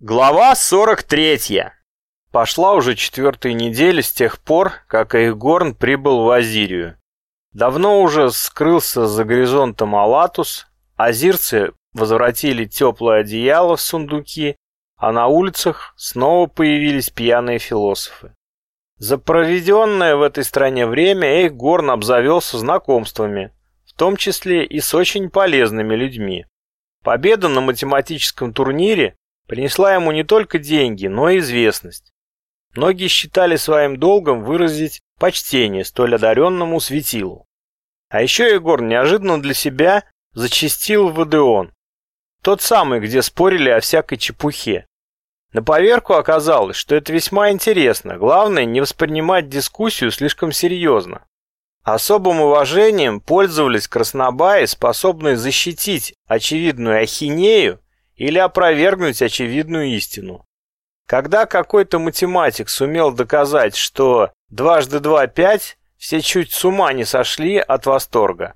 Глава 43. Пошла уже четвертая неделя с тех пор, как Эйхгорн прибыл в Азирию. Давно уже скрылся за горизонтом Алатус, азирцы возвратили теплое одеяло в сундуки, а на улицах снова появились пьяные философы. За проведенное в этой стране время Эйхгорн обзавелся знакомствами, в том числе и с очень полезными людьми. Победа на математическом турнире принесла ему не только деньги, но и известность. Многие считали своим долгом выразить почтение столь одаренному светилу. А еще Егор неожиданно для себя зачастил в Одеон. Тот самый, где спорили о всякой чепухе. На поверку оказалось, что это весьма интересно. Главное, не воспринимать дискуссию слишком серьезно. Особым уважением пользовались краснобаи, способные защитить очевидную ахинею или опровергнуть очевидную истину. Когда какой-то математик сумел доказать, что дважды два – пять, все чуть с ума не сошли от восторга.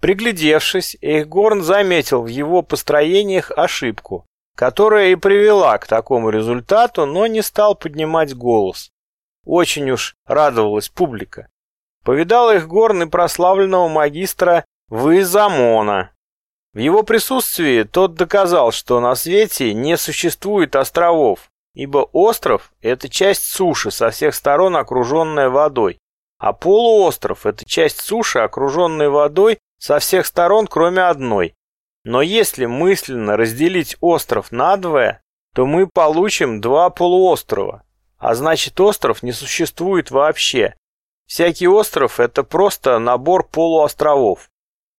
Приглядевшись, Эйхгорн заметил в его построениях ошибку, которая и привела к такому результату, но не стал поднимать голос. Очень уж радовалась публика. Повидал Эйхгорн и прославленного магистра Вызамона, в его присутствии тот доказал, что на свете не существует островов, ибо остров – это часть суши, со всех сторон окруженная водой, а полуостров – это часть суши, окруженная водой со всех сторон, кроме одной. Но если мысленно разделить остров надвое, то мы получим два полуострова, а значит остров не существует вообще. Всякий остров – это просто набор полуостровов.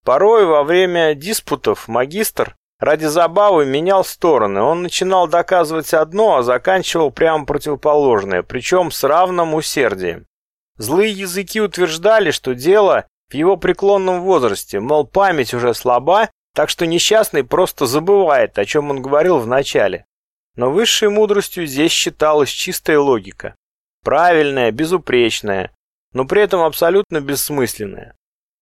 Порой во время диспутов магистр ради забавы менял стороны. Он начинал доказывать одно, а заканчивал прямо противоположное, причем с равным усердием. Злые языки утверждали, что дело в его преклонном возрасте, мол, память уже слаба, так что несчастный просто забывает, о чем он говорил в начале. Но высшей мудростью здесь считалась чистая логика. Правильная, безупречная, но при этом абсолютно бессмысленная.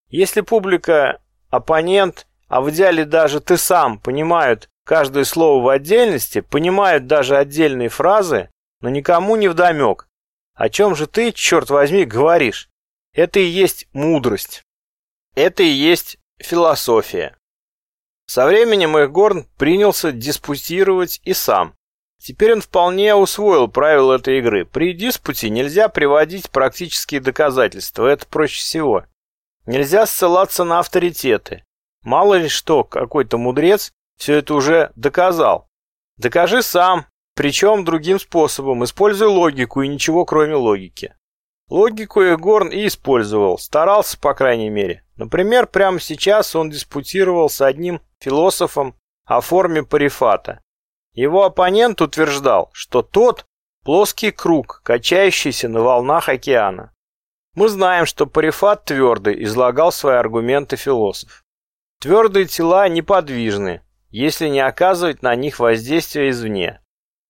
Если публика оппонент, а в идеале даже ты сам понимают каждое слово в отдельности, понимают даже отдельные фразы, но никому не вдомек. О чем же ты, черт возьми, говоришь? Это и есть мудрость. Это и есть философия. Со временем Эхгорн принялся диспутировать и сам. Теперь он вполне усвоил правила этой игры. При диспуте нельзя приводить практические доказательства, это проще всего. Нельзя ссылаться на авторитеты. Мало ли что, какой-то мудрец все это уже доказал. Докажи сам, причем другим способом, используй логику и ничего кроме логики. Логику Егорн и использовал, старался, по крайней мере. Например, прямо сейчас он диспутировал с одним философом о форме парифата. Его оппонент утверждал, что тот – плоский круг, качающийся на волнах океана. Мы знаем, что Парифат твердый излагал свои аргументы философ. Твердые тела неподвижны, если не оказывать на них воздействия извне.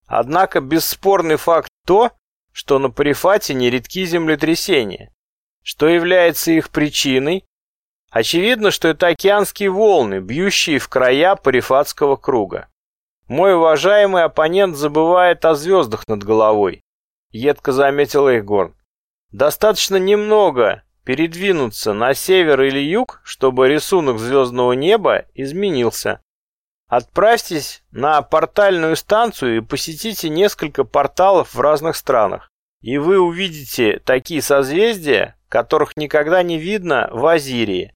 Однако бесспорный факт то, что на Парифате нередки землетрясения. Что является их причиной? Очевидно, что это океанские волны, бьющие в края Парифатского круга. Мой уважаемый оппонент забывает о звездах над головой, едко заметил Эйхгорн. Достаточно немного передвинуться на север или юг, чтобы рисунок звездного неба изменился. Отправьтесь на портальную станцию и посетите несколько порталов в разных странах. И вы увидите такие созвездия, которых никогда не видно в Азирии.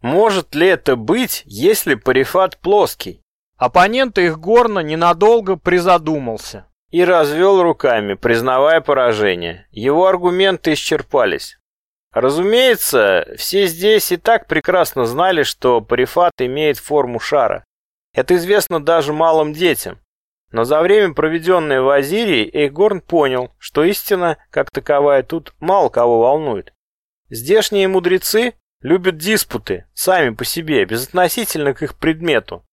Может ли это быть, если парифат плоский? Оппонент их горно ненадолго призадумался и развел руками, признавая поражение. Его аргументы исчерпались. Разумеется, все здесь и так прекрасно знали, что парифат имеет форму шара. Это известно даже малым детям. Но за время, проведенное в Азирии, Эйгорн понял, что истина, как таковая, тут мало кого волнует. Здешние мудрецы любят диспуты, сами по себе, безотносительно к их предмету.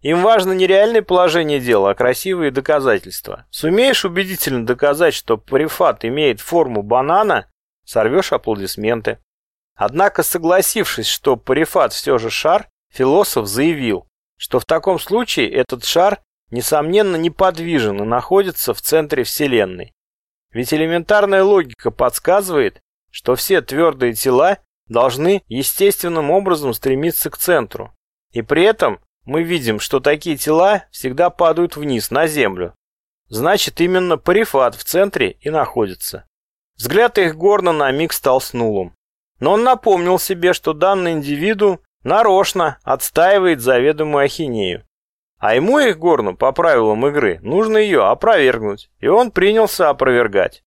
Им важно не реальное положение дела, а красивые доказательства. Сумеешь убедительно доказать, что парифат имеет форму банана, сорвешь аплодисменты. Однако, согласившись, что парифат все же шар, философ заявил, что в таком случае этот шар несомненно, неподвижен и находится в центре Вселенной. Ведь элементарная логика подсказывает, что все твердые тела должны естественным образом стремиться к центру. И при этом мы видим, что такие тела всегда падают вниз, на Землю. Значит, именно парифат в центре и находится. Взгляд их горно на миг стал снулым. Но он напомнил себе, что данный индивиду нарочно отстаивает заведомую ахинею. А ему их горну, по правилам игры, нужно ее опровергнуть, и он принялся опровергать.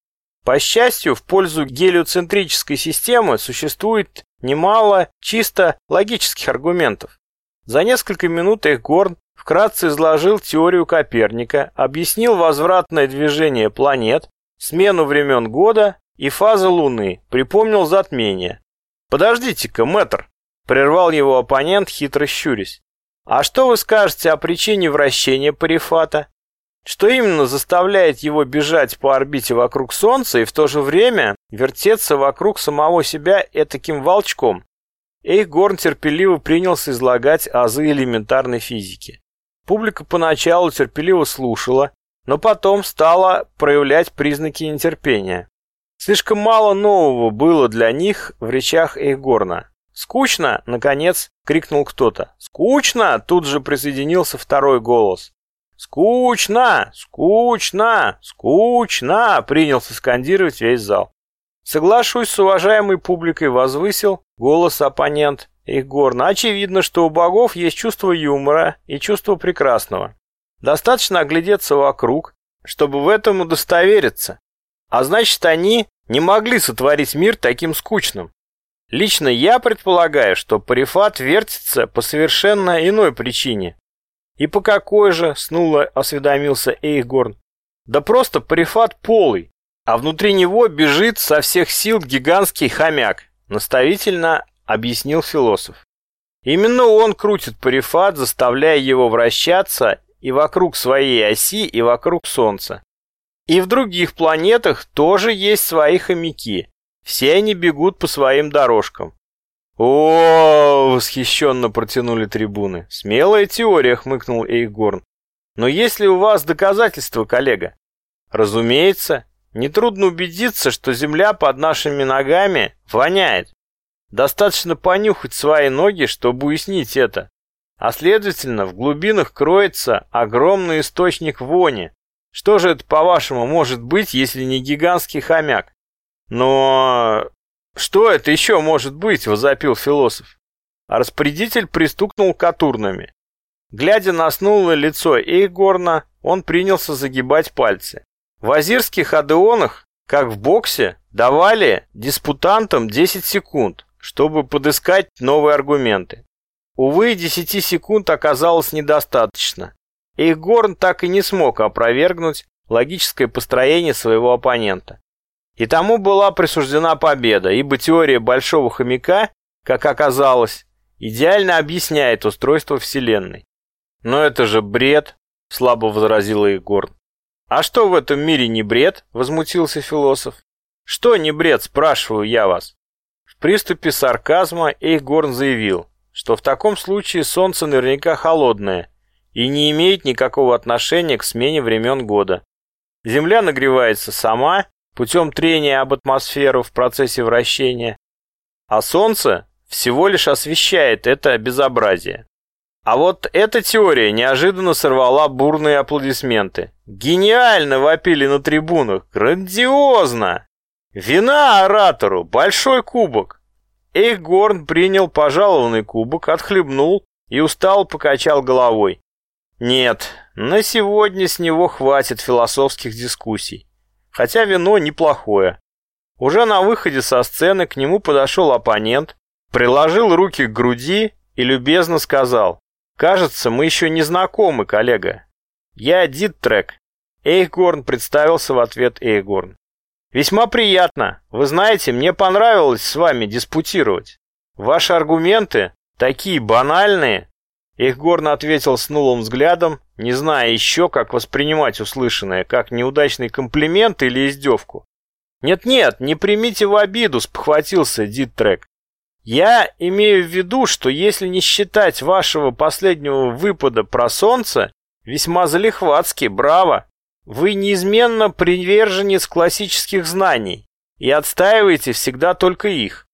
По счастью, в пользу гелиоцентрической системы существует немало чисто логических аргументов. За несколько минут их горн вкратце изложил теорию Коперника, объяснил возвратное движение планет, смену времен года и фазы Луны, припомнил затмение. «Подождите-ка, мэтр!» – прервал его оппонент, хитро щурясь. «А что вы скажете о причине вращения Парифата? Что именно заставляет его бежать по орбите вокруг Солнца и в то же время вертеться вокруг самого себя этаким волчком? Эйхгорн терпеливо принялся излагать азы элементарной физики. Публика поначалу терпеливо слушала, но потом стала проявлять признаки нетерпения. Слишком мало нового было для них в речах Эйхгорна. «Скучно!» — наконец крикнул кто-то. «Скучно!» — тут же присоединился второй голос. «Скучно! Скучно! Скучно!» — принялся скандировать весь зал. Соглашусь с уважаемой публикой, возвысил голос оппонент Игорна. Очевидно, что у богов есть чувство юмора и чувство прекрасного. Достаточно оглядеться вокруг, чтобы в этом удостовериться. А значит, они не могли сотворить мир таким скучным. Лично я предполагаю, что Парифат вертится по совершенно иной причине. «И по какой же?» — снуло осведомился Эйхгорн. «Да просто парифат полый, а внутри него бежит со всех сил гигантский хомяк», — наставительно объяснил философ. Именно он крутит парифат, заставляя его вращаться и вокруг своей оси, и вокруг Солнца. И в других планетах тоже есть свои хомяки. Все они бегут по своим дорожкам. «О!» — восхищенно протянули трибуны. «Смелая теория!» — хмыкнул Эйгорн. «Но есть ли у вас доказательства, коллега?» «Разумеется. Нетрудно убедиться, что земля под нашими ногами воняет. Достаточно понюхать свои ноги, чтобы уяснить это. А следовательно, в глубинах кроется огромный источник вони. Что же это, по-вашему, может быть, если не гигантский хомяк? Но «Что это еще может быть?» – возопил философ. А распорядитель пристукнул катурнами. Глядя на снулое лицо Эйгорна, он принялся загибать пальцы. В азирских адеонах, как в боксе, давали диспутантам 10 секунд, чтобы подыскать новые аргументы. Увы, 10 секунд оказалось недостаточно. Эйгорн так и не смог опровергнуть логическое построение своего оппонента. И тому была присуждена победа, ибо теория большого хомяка, как оказалось, идеально объясняет устройство Вселенной. «Но это же бред», — слабо возразила Егор. «А что в этом мире не бред?» — возмутился философ. «Что не бред, спрашиваю я вас?» В приступе сарказма Эйхгорн заявил, что в таком случае Солнце наверняка холодное и не имеет никакого отношения к смене времен года. Земля нагревается сама путем трения об атмосферу в процессе вращения, а Солнце всего лишь освещает это безобразие. А вот эта теория неожиданно сорвала бурные аплодисменты. Гениально вопили на трибунах, грандиозно! Вина оратору, большой кубок. Эйхгорн принял пожалованный кубок, отхлебнул и устал покачал головой. Нет, на сегодня с него хватит философских дискуссий хотя вино неплохое. Уже на выходе со сцены к нему подошел оппонент, приложил руки к груди и любезно сказал, «Кажется, мы еще не знакомы, коллега. Я Диттрек». Эйхгорн представился в ответ Эйхгорн. «Весьма приятно. Вы знаете, мне понравилось с вами диспутировать. Ваши аргументы такие банальные». Эйхгорн ответил с нулым взглядом не зная еще, как воспринимать услышанное, как неудачный комплимент или издевку. «Нет-нет, не примите в обиду», — спохватился Диттрек. «Я имею в виду, что если не считать вашего последнего выпада про солнце, Весьма залихватски, браво. Вы неизменно приверженец классических знаний и отстаиваете всегда только их.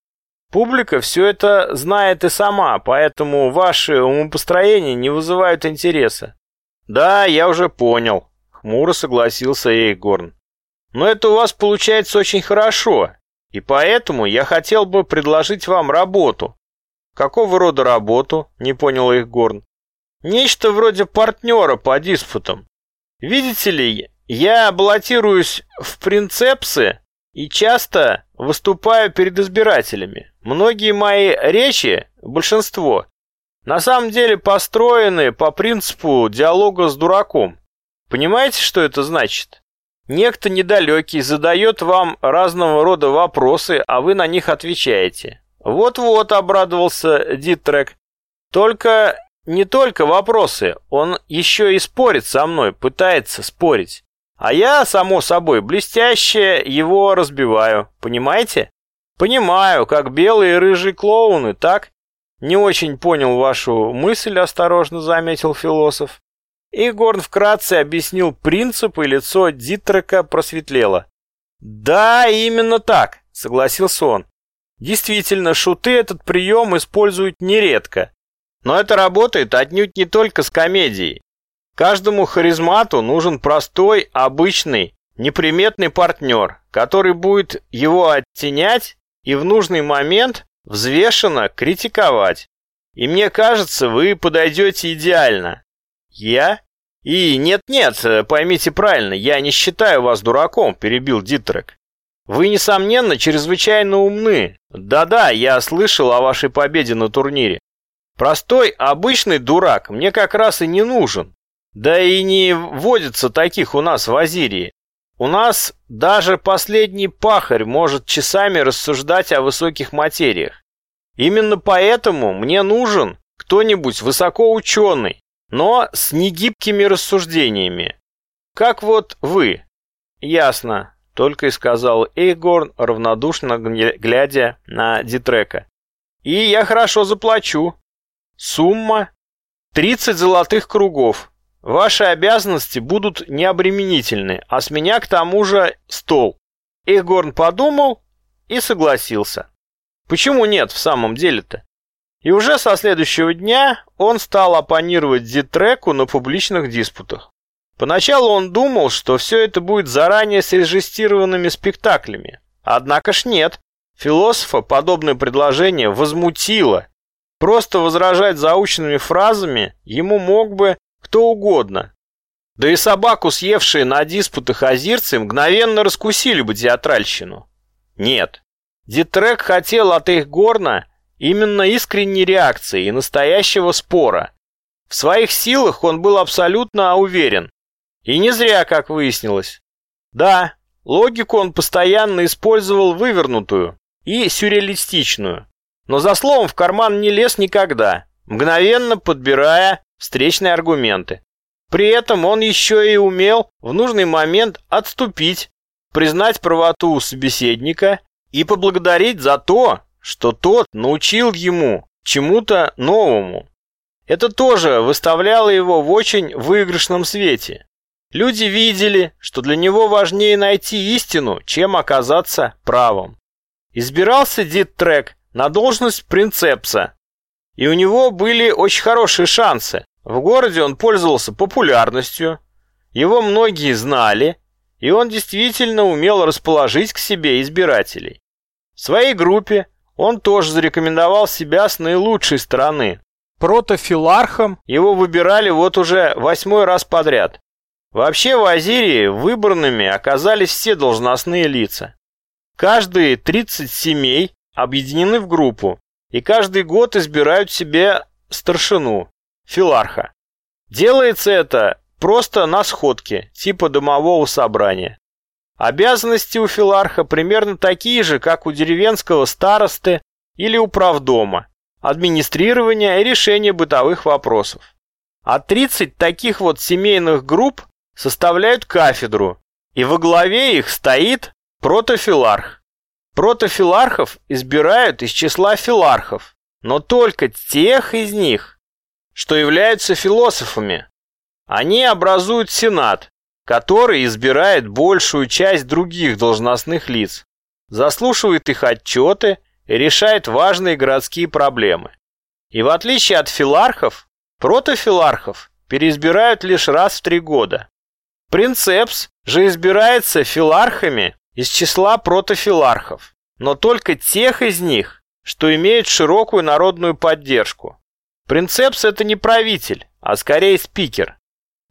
Публика все это знает и сама, поэтому ваши умопостроения не вызывают интереса. Да, я уже понял, хмуро согласился Эйгорн. Но это у вас получается очень хорошо, и поэтому я хотел бы предложить вам работу. Какого рода работу? Не понял Эйгорн. Нечто вроде партнера по диспутам. Видите ли, я баллотируюсь в принцепсы и часто выступаю перед избирателями. Многие мои речи, большинство, на самом деле построены по принципу диалога с дураком. Понимаете, что это значит? Некто недалекий задает вам разного рода вопросы, а вы на них отвечаете. Вот-вот, обрадовался Дитрек. Только не только вопросы, он еще и спорит со мной, пытается спорить. А я, само собой, блестяще его разбиваю, понимаете? Понимаю, как белые и рыжие клоуны, так? Не очень понял вашу мысль, осторожно заметил философ. Игорн вкратце объяснил принцип, и лицо Дитрека просветлело. «Да, именно так», — согласился он. «Действительно, шуты этот прием используют нередко. Но это работает отнюдь не только с комедией. Каждому харизмату нужен простой, обычный, неприметный партнер, который будет его оттенять и в нужный момент взвешенно критиковать. И мне кажется, вы подойдете идеально. Я? И нет-нет, поймите правильно, я не считаю вас дураком, перебил Дитрек. Вы, несомненно, чрезвычайно умны. Да-да, я слышал о вашей победе на турнире. Простой, обычный дурак мне как раз и не нужен. Да и не водится таких у нас в Азирии. У нас даже последний пахарь может часами рассуждать о высоких материях. Именно поэтому мне нужен кто-нибудь высокоученый, но с негибкими рассуждениями. Как вот вы. Ясно, только и сказал Эйгорн, равнодушно глядя на Дитрека. И я хорошо заплачу. Сумма 30 золотых кругов. Ваши обязанности будут необременительны, а с меня к тому же стол. Эхгорн подумал и согласился. Почему нет в самом деле-то? И уже со следующего дня он стал оппонировать Дитреку на публичных диспутах. Поначалу он думал, что все это будет заранее срежиссированными спектаклями. Однако ж нет. Философа подобное предложение возмутило. Просто возражать заученными фразами ему мог бы кто угодно. Да и собаку, съевшие на диспутах азирцы, мгновенно раскусили бы театральщину. Нет. Дитрек хотел от их горна именно искренней реакции и настоящего спора. В своих силах он был абсолютно уверен. И не зря, как выяснилось. Да, логику он постоянно использовал вывернутую и сюрреалистичную. Но за словом в карман не лез никогда, мгновенно подбирая встречные аргументы. При этом он еще и умел в нужный момент отступить, признать правоту собеседника и поблагодарить за то, что тот научил ему чему-то новому. Это тоже выставляло его в очень выигрышном свете. Люди видели, что для него важнее найти истину, чем оказаться правым. Избирался Дит Трек на должность принцепса, и у него были очень хорошие шансы. В городе он пользовался популярностью, его многие знали, и он действительно умел расположить к себе избирателей. В своей группе он тоже зарекомендовал себя с наилучшей стороны. Протофилархом его выбирали вот уже восьмой раз подряд. Вообще в Азирии выбранными оказались все должностные лица. Каждые 30 семей объединены в группу, и каждый год избирают себе старшину, филарха. Делается это просто на сходке, типа домового собрания. Обязанности у филарха примерно такие же, как у деревенского старосты или управдома. Администрирование и решение бытовых вопросов. А 30 таких вот семейных групп составляют кафедру, и во главе их стоит протофиларх. Протофилархов избирают из числа филархов, но только тех из них, что являются философами. Они образуют Сенат, который избирает большую часть других должностных лиц, заслушивает их отчеты и решает важные городские проблемы. И в отличие от филархов, протофилархов переизбирают лишь раз в три года. Принцепс же избирается филархами из числа протофилархов, но только тех из них, что имеют широкую народную поддержку. Принцепс это не правитель, а скорее спикер.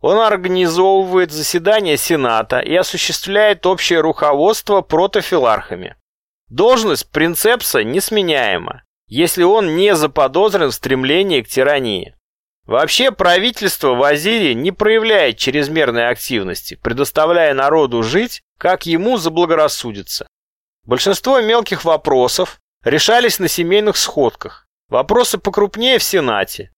Он организовывает заседания Сената и осуществляет общее руководство протофилархами. Должность принцепса несменяема, если он не заподозрен в стремлении к тирании. Вообще правительство в Азире не проявляет чрезмерной активности, предоставляя народу жить, как ему заблагорассудится. Большинство мелких вопросов решались на семейных сходках, вопросы покрупнее в Сенате.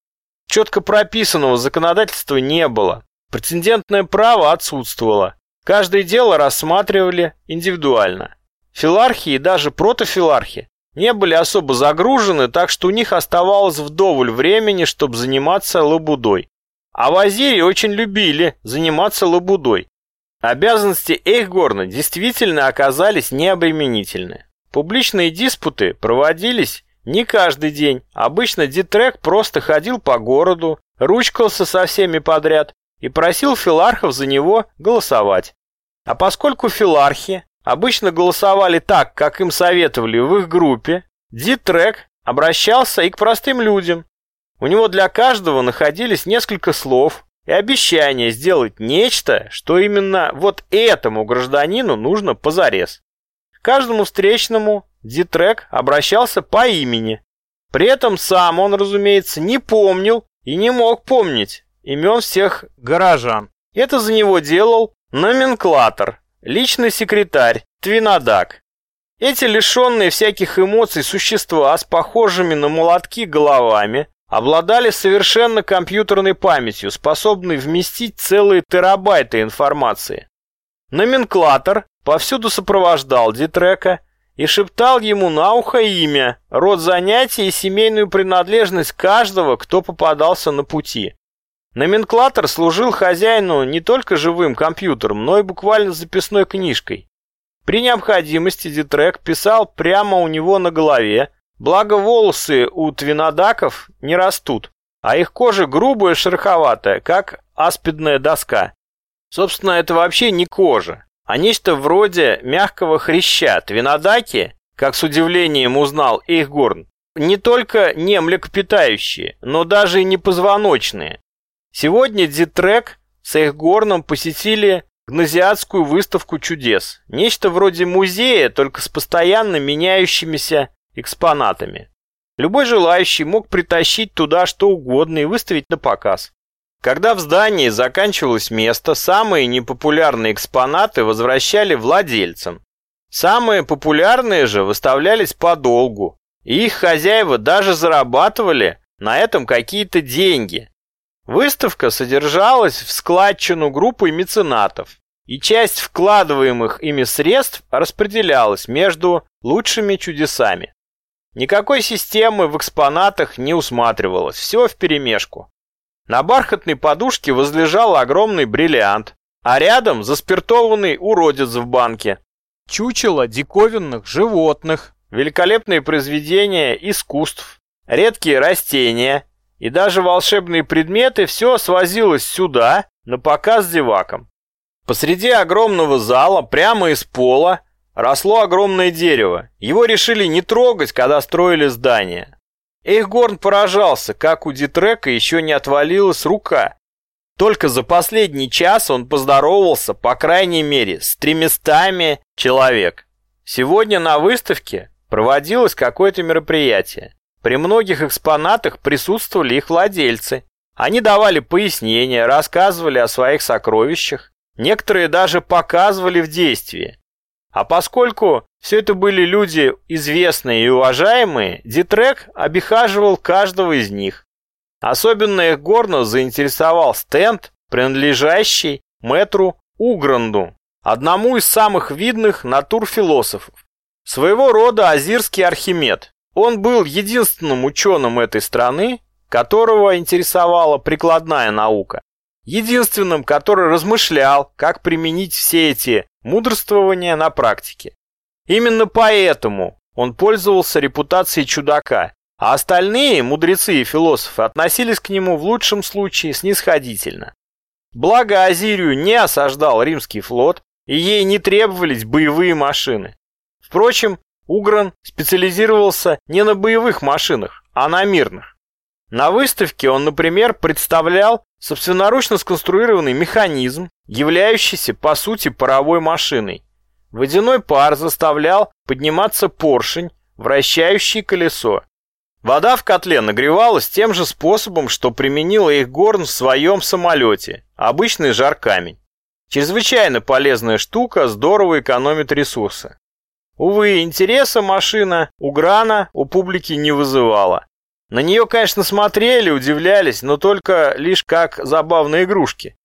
Четко прописанного законодательства не было, прецедентное право отсутствовало, каждое дело рассматривали индивидуально. Филархи и даже протофилархи не были особо загружены, так что у них оставалось вдоволь времени, чтобы заниматься лабудой. А в Азире очень любили заниматься лабудой. Обязанности Эйхгорна действительно оказались необременительны. Публичные диспуты проводились не каждый день. Обычно Дитрек просто ходил по городу, ручкался со всеми подряд и просил филархов за него голосовать. А поскольку филархи обычно голосовали так, как им советовали в их группе, Дитрек обращался и к простым людям. У него для каждого находились несколько слов и обещания сделать нечто, что именно вот этому гражданину нужно позарез. К каждому встречному Дитрек обращался по имени. При этом сам он, разумеется, не помнил и не мог помнить имен всех горожан. Это за него делал номенклатор, личный секретарь, Твинадак. Эти лишенные всяких эмоций существа с похожими на молотки головами обладали совершенно компьютерной памятью, способной вместить целые терабайты информации. Номенклатор повсюду сопровождал Дитрека и шептал ему на ухо имя, род занятий и семейную принадлежность каждого, кто попадался на пути. Номенклатор служил хозяину не только живым компьютером, но и буквально записной книжкой. При необходимости Дитрек писал прямо у него на голове, благо волосы у твинодаков не растут, а их кожа грубая и шероховатая, как аспидная доска. Собственно, это вообще не кожа, а нечто вроде мягкого хряща. Твинодаки, как с удивлением узнал Эйхгорн, не только не млекопитающие, но даже и не позвоночные. Сегодня Дитрек с Эйхгорном посетили гнозиатскую выставку чудес. Нечто вроде музея, только с постоянно меняющимися экспонатами. Любой желающий мог притащить туда что угодно и выставить на показ. Когда в здании заканчивалось место, самые непопулярные экспонаты возвращали владельцам. Самые популярные же выставлялись подолгу, и их хозяева даже зарабатывали на этом какие-то деньги. Выставка содержалась в складчину группы меценатов, и часть вкладываемых ими средств распределялась между лучшими чудесами. Никакой системы в экспонатах не усматривалось, все вперемешку. На бархатной подушке возлежал огромный бриллиант, а рядом заспиртованный уродец в банке. Чучело диковинных животных, великолепные произведения искусств, редкие растения, и даже волшебные предметы все свозилось сюда, на показ зевакам. Посреди огромного зала, прямо из пола, росло огромное дерево. Его решили не трогать, когда строили здание. Эйхгорн поражался, как у Дитрека еще не отвалилась рука. Только за последний час он поздоровался, по крайней мере, с тремястами человек. Сегодня на выставке проводилось какое-то мероприятие. При многих экспонатах присутствовали их владельцы. Они давали пояснения, рассказывали о своих сокровищах, некоторые даже показывали в действии. А поскольку все это были люди известные и уважаемые, Дитрек обихаживал каждого из них. Особенно их горно заинтересовал стенд, принадлежащий мэтру Угранду, одному из самых видных натурфилософов. Своего рода азирский Архимед. Он был единственным ученым этой страны, которого интересовала прикладная наука. единственным, который размышлял, как применить все эти мудрствования на практике. Именно поэтому он пользовался репутацией чудака, а остальные мудрецы и философы относились к нему в лучшем случае снисходительно. Благо Азирию не осаждал римский флот, и ей не требовались боевые машины. Впрочем, Угран специализировался не на боевых машинах, а на мирных. На выставке он, например, представлял собственноручно сконструированный механизм, являющийся по сути паровой машиной. Водяной пар заставлял подниматься поршень, вращающий колесо. Вода в котле нагревалась тем же способом, что применил их Горн в своем самолете, обычный жар камень. Чрезвычайно полезная штука, здорово экономит ресурсы. Увы, интереса машина у Грана у публики не вызывала. На нее, конечно, смотрели, удивлялись, но только лишь как забавные игрушки.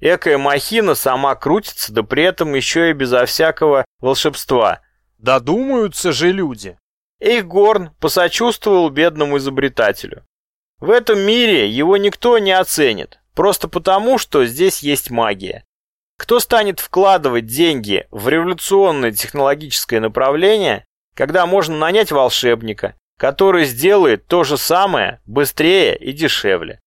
Экая махина сама крутится, да при этом еще и безо всякого волшебства. Додумаются же люди. Эйхгорн посочувствовал бедному изобретателю. В этом мире его никто не оценит, просто потому, что здесь есть магия. Кто станет вкладывать деньги в революционное технологическое направление, когда можно нанять волшебника, который сделает то же самое быстрее и дешевле?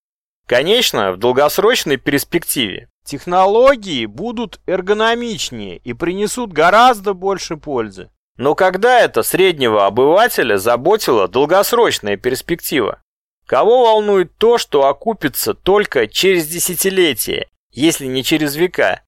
Конечно, в долгосрочной перспективе технологии будут эргономичнее и принесут гораздо больше пользы. Но когда это среднего обывателя заботила долгосрочная перспектива? Кого волнует то, что окупится только через десятилетия, если не через века?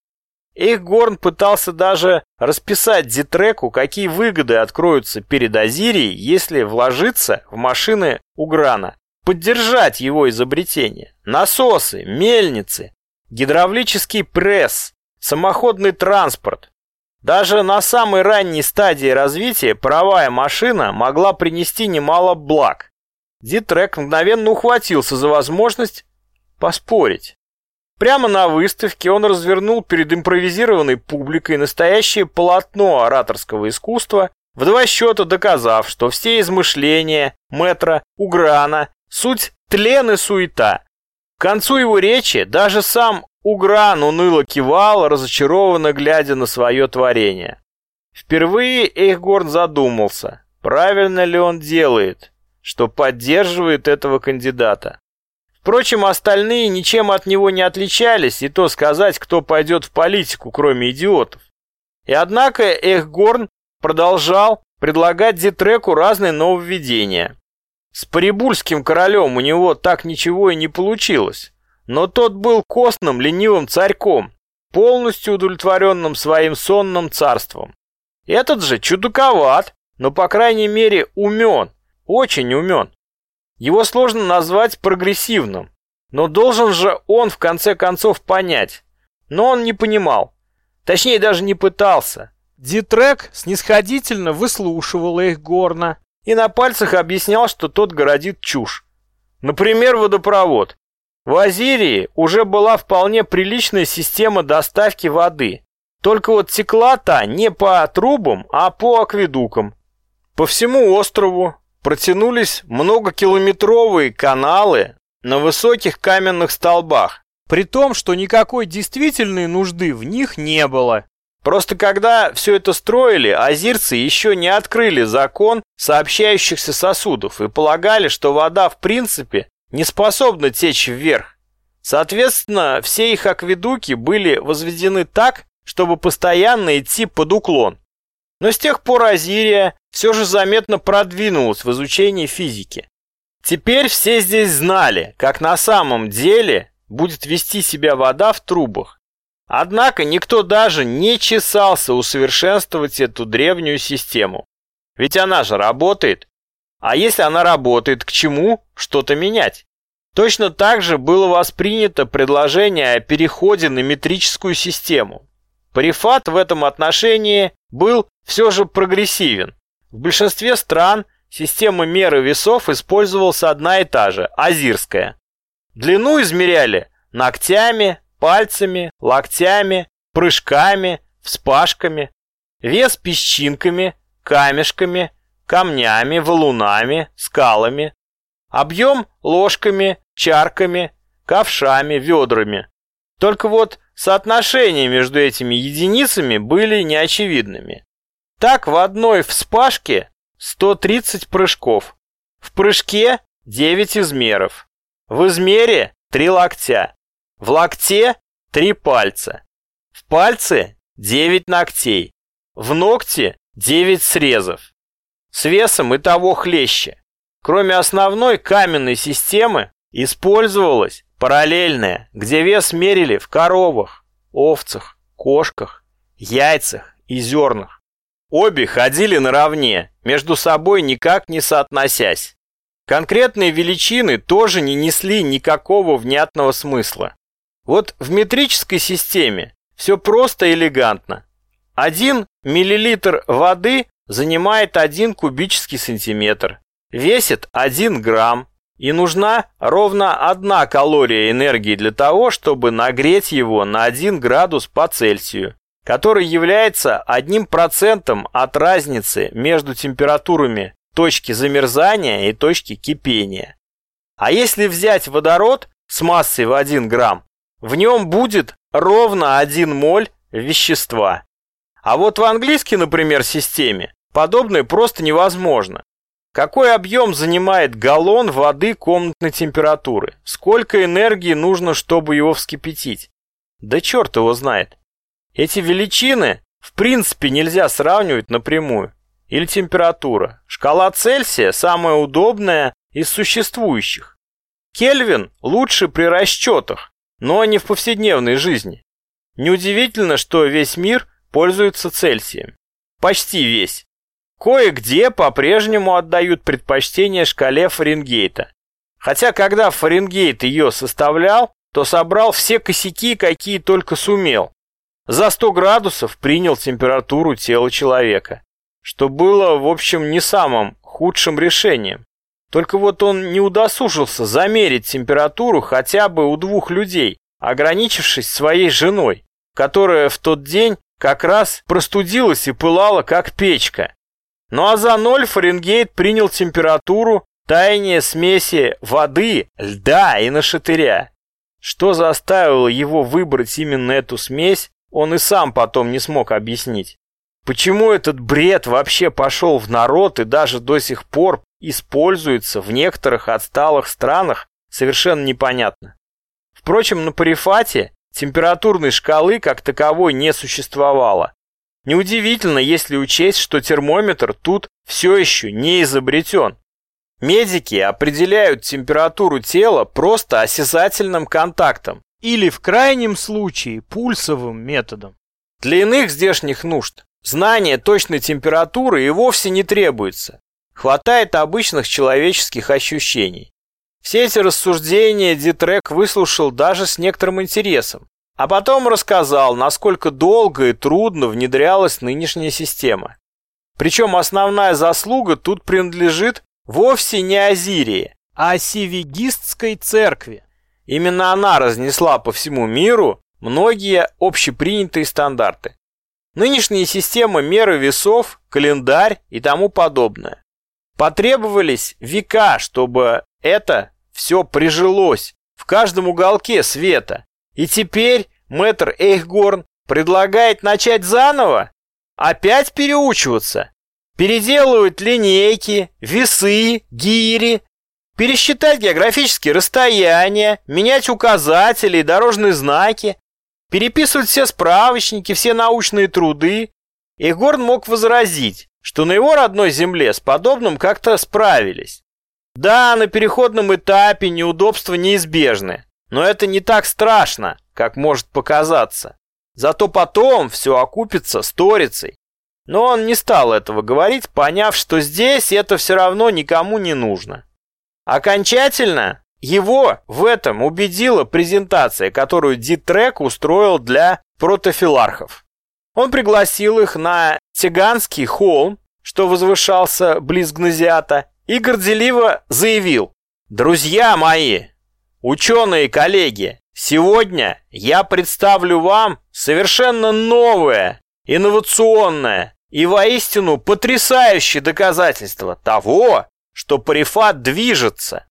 Эйхгорн пытался даже расписать Дитреку, какие выгоды откроются перед Азирией, если вложиться в машины Уграна, поддержать его изобретение. Насосы, мельницы, гидравлический пресс, самоходный транспорт, даже на самой ранней стадии развития паровая машина могла принести немало благ. Дитрек мгновенно ухватился за возможность поспорить. Прямо на выставке он развернул перед импровизированной публикой настоящее полотно ораторского искусства, в два счета доказав, что все измышления метра Уграна – суть тлен и суета. К концу его речи даже сам Угран уныло кивал, разочарованно глядя на свое творение. Впервые Эйхгорн задумался, правильно ли он делает, что поддерживает этого кандидата. Впрочем, остальные ничем от него не отличались, и то сказать, кто пойдет в политику, кроме идиотов. И однако Эхгорн продолжал предлагать Дитреку разные нововведения. С Парибульским королем у него так ничего и не получилось. Но тот был костным, ленивым царьком, полностью удовлетворенным своим сонным царством. Этот же чудаковат, но, по крайней мере, умен, очень умен. Его сложно назвать прогрессивным, но должен же он в конце концов понять. Но он не понимал. Точнее, даже не пытался. Дитрек снисходительно выслушивал их горно и на пальцах объяснял, что тот городит чушь. Например, водопровод. В Азирии уже была вполне приличная система доставки воды. Только вот текла та не по трубам, а по акведукам. По всему острову протянулись многокилометровые каналы на высоких каменных столбах, при том, что никакой действительной нужды в них не было. Просто когда все это строили, азирцы еще не открыли закон сообщающихся сосудов и полагали, что вода в принципе не способна течь вверх. Соответственно, все их акведуки были возведены так, чтобы постоянно идти под уклон. Но с тех пор Азирия все же заметно продвинулась в изучении физики. Теперь все здесь знали, как на самом деле будет вести себя вода в трубах. Однако никто даже не чесался усовершенствовать эту древнюю систему. Ведь она же работает, а если она работает, к чему что-то менять? Точно так же было воспринято предложение о переходе на метрическую систему. Парифат в этом отношении был все же прогрессивен. В большинстве стран система меры весов использовалась одна и та же – азирская. Длину измеряли ногтями, пальцами, локтями, прыжками, вспашками, вес песчинками, камешками, камнями, валунами, скалами. Объем ложками, чарками, ковшами, ведрами. Только вот соотношения между этими единицами были неочевидными. Так в одной вспашке 130 прыжков, в прыжке 9 измеров, в измере 3 локтя, в локте 3 пальца, в пальце 9 ногтей, в ногте 9 срезов. С весом и того хлеще. Кроме основной каменной системы, использовалась параллельная, где вес мерили в коровах, овцах, кошках, яйцах и зернах. Обе ходили наравне, между собой никак не соотносясь. Конкретные величины тоже не несли никакого внятного смысла. Вот в метрической системе все просто элегантно. Один миллилитр воды занимает один кубический сантиметр, весит 1 грамм, и нужна ровно одна калория энергии для того, чтобы нагреть его на 1 градус по Цельсию, который является одним процентом от разницы между температурами точки замерзания и точки кипения. А если взять водород с массой в 1 грамм, в нем будет ровно 1 моль вещества. А вот в английской, например, системе подобное просто невозможно. Какой объем занимает галлон воды комнатной температуры? Сколько энергии нужно, чтобы его вскипятить? Да черт его знает. Эти величины в принципе нельзя сравнивать напрямую. Или температура. Шкала Цельсия самая удобная из существующих. Кельвин лучше при расчетах, но не в повседневной жизни. Неудивительно, что весь мир пользуется Цельсием. Почти весь. Кое-где по-прежнему отдают предпочтение шкале Фаренгейта. Хотя, когда Фаренгейт ее составлял, то собрал все косяки, какие только сумел. За 100 градусов принял температуру тела человека, что было, в общем, не самым худшим решением. Только вот он не удосужился замерить температуру хотя бы у двух людей, ограничившись своей женой, которая в тот день как раз простудилась и пылала, как печка. Ну а за ноль Фаренгейт принял температуру таяния смеси воды, льда и нашатыря. Что заставило его выбрать именно эту смесь, он и сам потом не смог объяснить. Почему этот бред вообще пошел в народ и даже до сих пор используется в некоторых отсталых странах, совершенно непонятно. Впрочем, на Парифате температурной шкалы как таковой не существовало. Неудивительно, если учесть, что термометр тут все еще не изобретен. Медики определяют температуру тела просто осязательным контактом или в крайнем случае пульсовым методом. Для иных здешних нужд знание точной температуры и вовсе не требуется. Хватает обычных человеческих ощущений. Все эти рассуждения Дитрек выслушал даже с некоторым интересом, а потом рассказал, насколько долго и трудно внедрялась нынешняя система. Причем основная заслуга тут принадлежит вовсе не Азирии, а Сивигистской церкви. Именно она разнесла по всему миру многие общепринятые стандарты. Нынешние системы меры весов, календарь и тому подобное. Потребовались века, чтобы это все прижилось в каждом уголке света. И теперь мэтр Эйхгорн предлагает начать заново? Опять переучиваться? Переделывать линейки, весы, гири, пересчитать географические расстояния, менять указатели и дорожные знаки, переписывать все справочники, все научные труды. Эйхгорн мог возразить, что на его родной земле с подобным как-то справились. Да, на переходном этапе неудобства неизбежны, но это не так страшно, как может показаться. Зато потом все окупится сторицей. Но он не стал этого говорить, поняв, что здесь это все равно никому не нужно. Окончательно его в этом убедила презентация, которую Дитрек устроил для протофилархов. Он пригласил их на Тиганский холм, что возвышался близ Гназиата, и горделиво заявил «Друзья мои, ученые коллеги, сегодня я представлю вам совершенно новое, инновационное и воистину потрясающее доказательство того, что Парифат движется».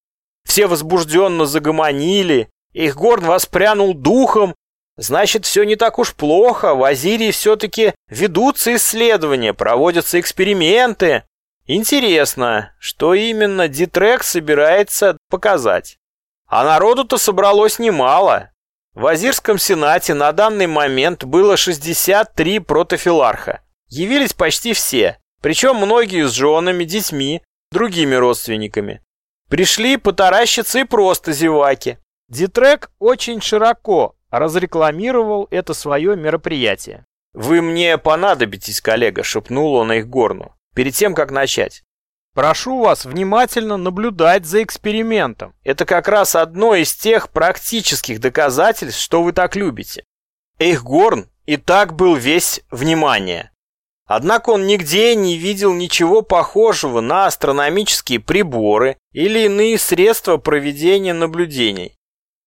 Все возбужденно загомонили, их горн воспрянул духом Значит, все не так уж плохо, в Азирии все-таки ведутся исследования, проводятся эксперименты. Интересно, что именно Дитрек собирается показать. А народу-то собралось немало. В Азирском сенате на данный момент было 63 протофиларха. Явились почти все, причем многие с женами, детьми, другими родственниками. Пришли потаращицы и просто зеваки. Дитрек очень широко разрекламировал это свое мероприятие. «Вы мне понадобитесь, коллега», — шепнул он их горну, перед тем, как начать. Прошу вас внимательно наблюдать за экспериментом. Это как раз одно из тех практических доказательств, что вы так любите. Эйхгорн и так был весь внимание. Однако он нигде не видел ничего похожего на астрономические приборы или иные средства проведения наблюдений.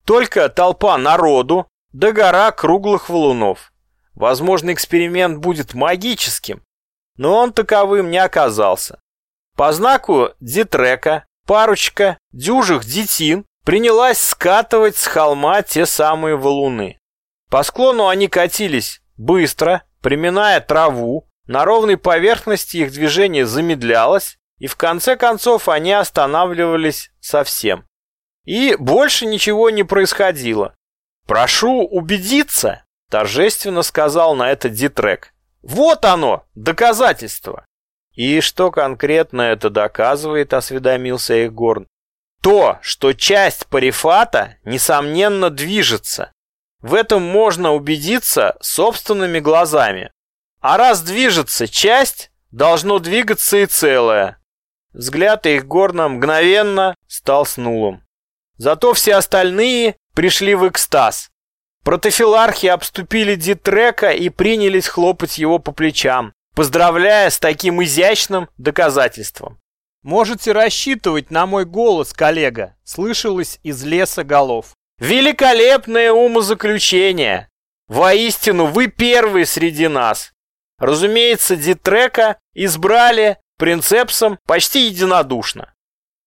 Только толпа народу да гора круглых валунов. Возможно, эксперимент будет магическим, но он таковым не оказался. По знаку Дитрека парочка дюжих детин принялась скатывать с холма те самые валуны. По склону они катились быстро, приминая траву, на ровной поверхности их движение замедлялось, и в конце концов они останавливались совсем. И больше ничего не происходило. «Прошу убедиться», — торжественно сказал на это Дитрек. «Вот оно, доказательство». «И что конкретно это доказывает?» — осведомился Эгорн. «То, что часть парифата, несомненно, движется. В этом можно убедиться собственными глазами. А раз движется часть, должно двигаться и целое. Взгляд их горно мгновенно стал снулым. Зато все остальные пришли в экстаз. Протофилархи обступили Дитрека и принялись хлопать его по плечам, поздравляя с таким изящным доказательством. «Можете рассчитывать на мой голос, коллега», — слышалось из леса голов. «Великолепное умозаключение! Воистину, вы первые среди нас! Разумеется, Дитрека избрали принцепсом почти единодушно.